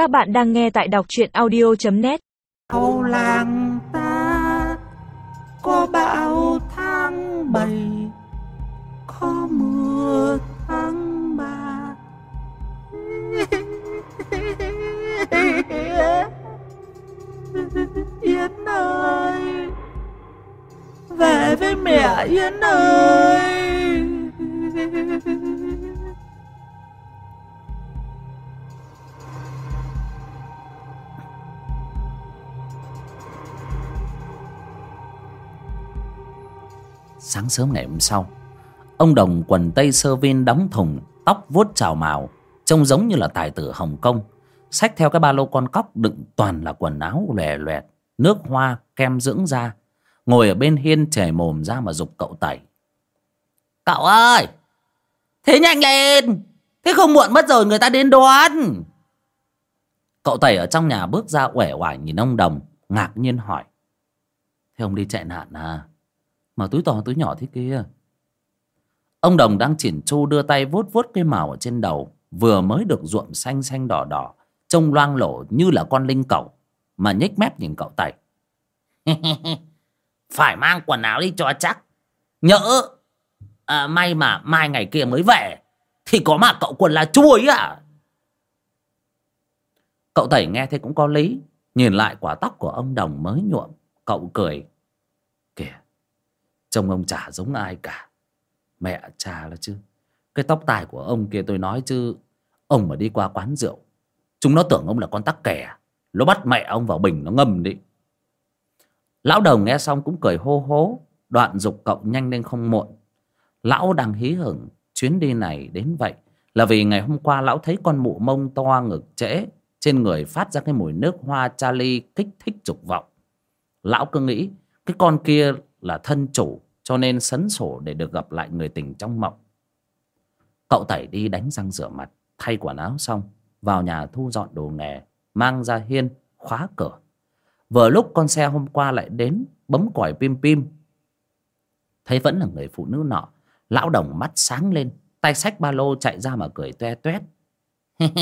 Các bạn đang nghe tại đọc truyện audio.net Âu làng ta có bão tháng bảy, có mưa tháng ba. Yến ơi, Về với mẹ Yến ơi. Sáng sớm ngày hôm sau Ông Đồng quần tây sơ vin đóng thùng Tóc vuốt trào màu Trông giống như là tài tử Hồng Kông Xách theo cái ba lô con cóc đựng toàn là quần áo lòe loẹt Nước hoa, kem dưỡng da Ngồi ở bên hiên chảy mồm ra mà dục cậu tẩy. Cậu ơi Thế nhanh lên Thế không muộn mất rồi người ta đến đón. Cậu tẩy ở trong nhà bước ra uể oải nhìn ông Đồng Ngạc nhiên hỏi. Thế ông đi chạy nạn à? Mà túi to túi nhỏ thế kia. Ông đồng đang chỉn chu đưa tay vuốt vuốt cái màu ở trên đầu vừa mới được ruộng xanh xanh đỏ đỏ trông loang lổ như là con linh cẩu mà nhếch mép nhìn cậu tẩy phải mang quần áo đi cho chắc. Nhỡ à, may mà mai ngày kia mới về thì có mà cậu quần là chuối à? Cậu tẩy nghe thế cũng có lý nhìn lại quả tóc của ông đồng mới nhuộm cậu cười. Trông ông chả giống ai cả. Mẹ, cha là chứ. Cái tóc tai của ông kia tôi nói chứ, Ông mà đi qua quán rượu, Chúng nó tưởng ông là con tắc kè. Nó bắt mẹ ông vào bình nó ngâm đi. Lão đầu nghe xong cũng cười hô hố, Đoạn dục cậu nhanh lên không muộn. Lão đang hí hửng, Chuyến đi này đến vậy Là vì ngày hôm qua lão thấy con mụ mông to ngực trễ, Trên người phát ra cái mùi nước hoa Charlie kích thích dục vọng. Lão cứ nghĩ, Cái con kia là thân chủ, cho nên sấn sổ để được gặp lại người tình trong mộng. Cậu tẩy đi đánh răng rửa mặt, thay quần áo xong, vào nhà thu dọn đồ nghề, mang ra hiên, khóa cửa. Vừa lúc con xe hôm qua lại đến, bấm còi pim pim. Thấy vẫn là người phụ nữ nọ, lão đồng mắt sáng lên, tay xách ba lô chạy ra mà cười toe toét.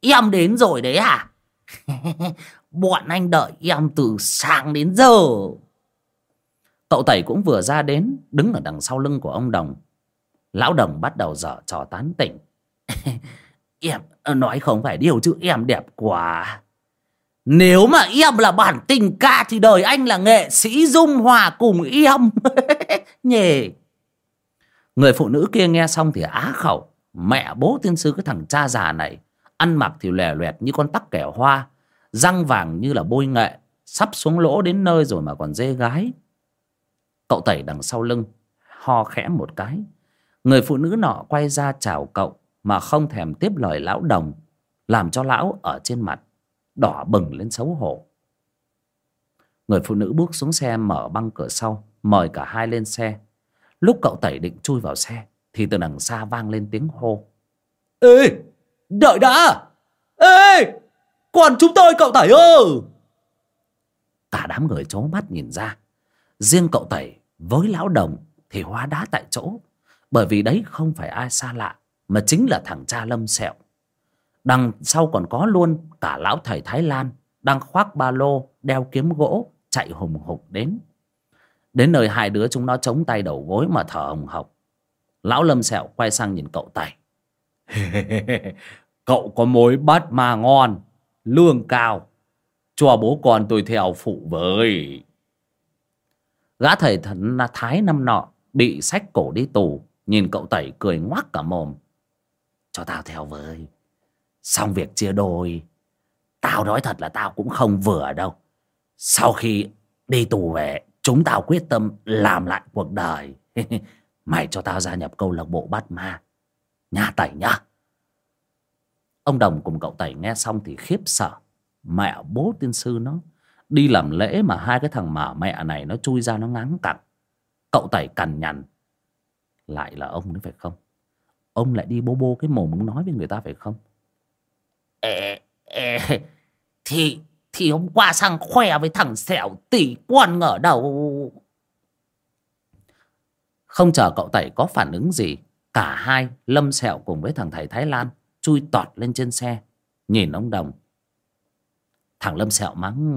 Em đến rồi đấy à? Bọn anh đợi em từ sáng đến giờ. Cậu Tẩy cũng vừa ra đến, Đứng ở đằng sau lưng của ông Đồng. Lão Đồng bắt đầu dở trò tán tỉnh. Em ờ, nói không phải điều chứ em đẹp quá. Nếu mà em là bản tình ca Thì đời anh là nghệ sĩ dung hòa cùng em. Nhề. Người phụ nữ kia nghe xong thì á khẩu. Mẹ bố tiên sư cái thằng cha già này, Ăn mặc thì lè loẹt như con tắc kẻ hoa, Răng vàng như là bôi nghệ, Sắp xuống lỗ đến nơi rồi mà còn dê gái. Cậu tẩy đằng sau lưng Ho khẽ một cái. Người phụ nữ nọ quay ra chào cậu Mà không thèm tiếp lời lão đồng Làm cho lão ở trên mặt Đỏ bừng lên xấu hổ. Người phụ nữ bước xuống xe mở băng cửa sau Mời cả hai lên xe. Lúc cậu tẩy định chui vào xe Thì từ đằng xa vang lên tiếng hô. Ê Đợi đã! Ê Còn chúng tôi cậu tẩy ơi Cả đám người chố mắt nhìn ra riêng cậu tẩy với lão đồng thì hóa đá tại chỗ. Bởi vì đấy không phải ai xa lạ, mà chính là thằng cha lâm sẹo. Đằng sau còn có luôn cả lão thầy thái lan đang khoác ba lô, đeo kiếm gỗ, chạy hùng hục đến. Đến nơi hai đứa chúng nó chống tay đầu gối mà thở hồng hộc. Lão lâm sẹo quay sang nhìn cậu tẩy. Cậu có mối bát ma ngon, lương cao. Cho bố con tôi theo phụ với. Gã thầy thần thái năm nọ Bị sách cổ đi tù, Nhìn cậu tẩy cười ngoác cả mồm. Cho tao theo với. Xong việc chia đôi. Tao nói thật là tao cũng không vừa đâu. Sau khi đi tù về, Chúng tao quyết tâm làm lại cuộc đời. Mày cho tao gia nhập câu lạc bộ bắt ma. Nhà tẩy nhá. Ông Đồng cùng cậu tẩy nghe xong thì khiếp sợ. Mẹ bố tiên sư nó đi làm lễ mà hai cái thằng mà mẹ này nó chui ra nó ngáng cặn. Cậu tẩy cằn nhằn. Lại là ông đấy phải không? Ông lại đi bô bô cái mồm ông nói với người ta phải không? Ê, ê, thì thì hôm qua sang khoe với thằng sẹo tỷ quan ngờ đầu không chờ cậu tẩy có phản ứng gì cả hai lâm sẹo cùng với thằng thầy thái lan chui tọt lên trên xe nhìn ông đồng. Thằng lâm sẹo mắng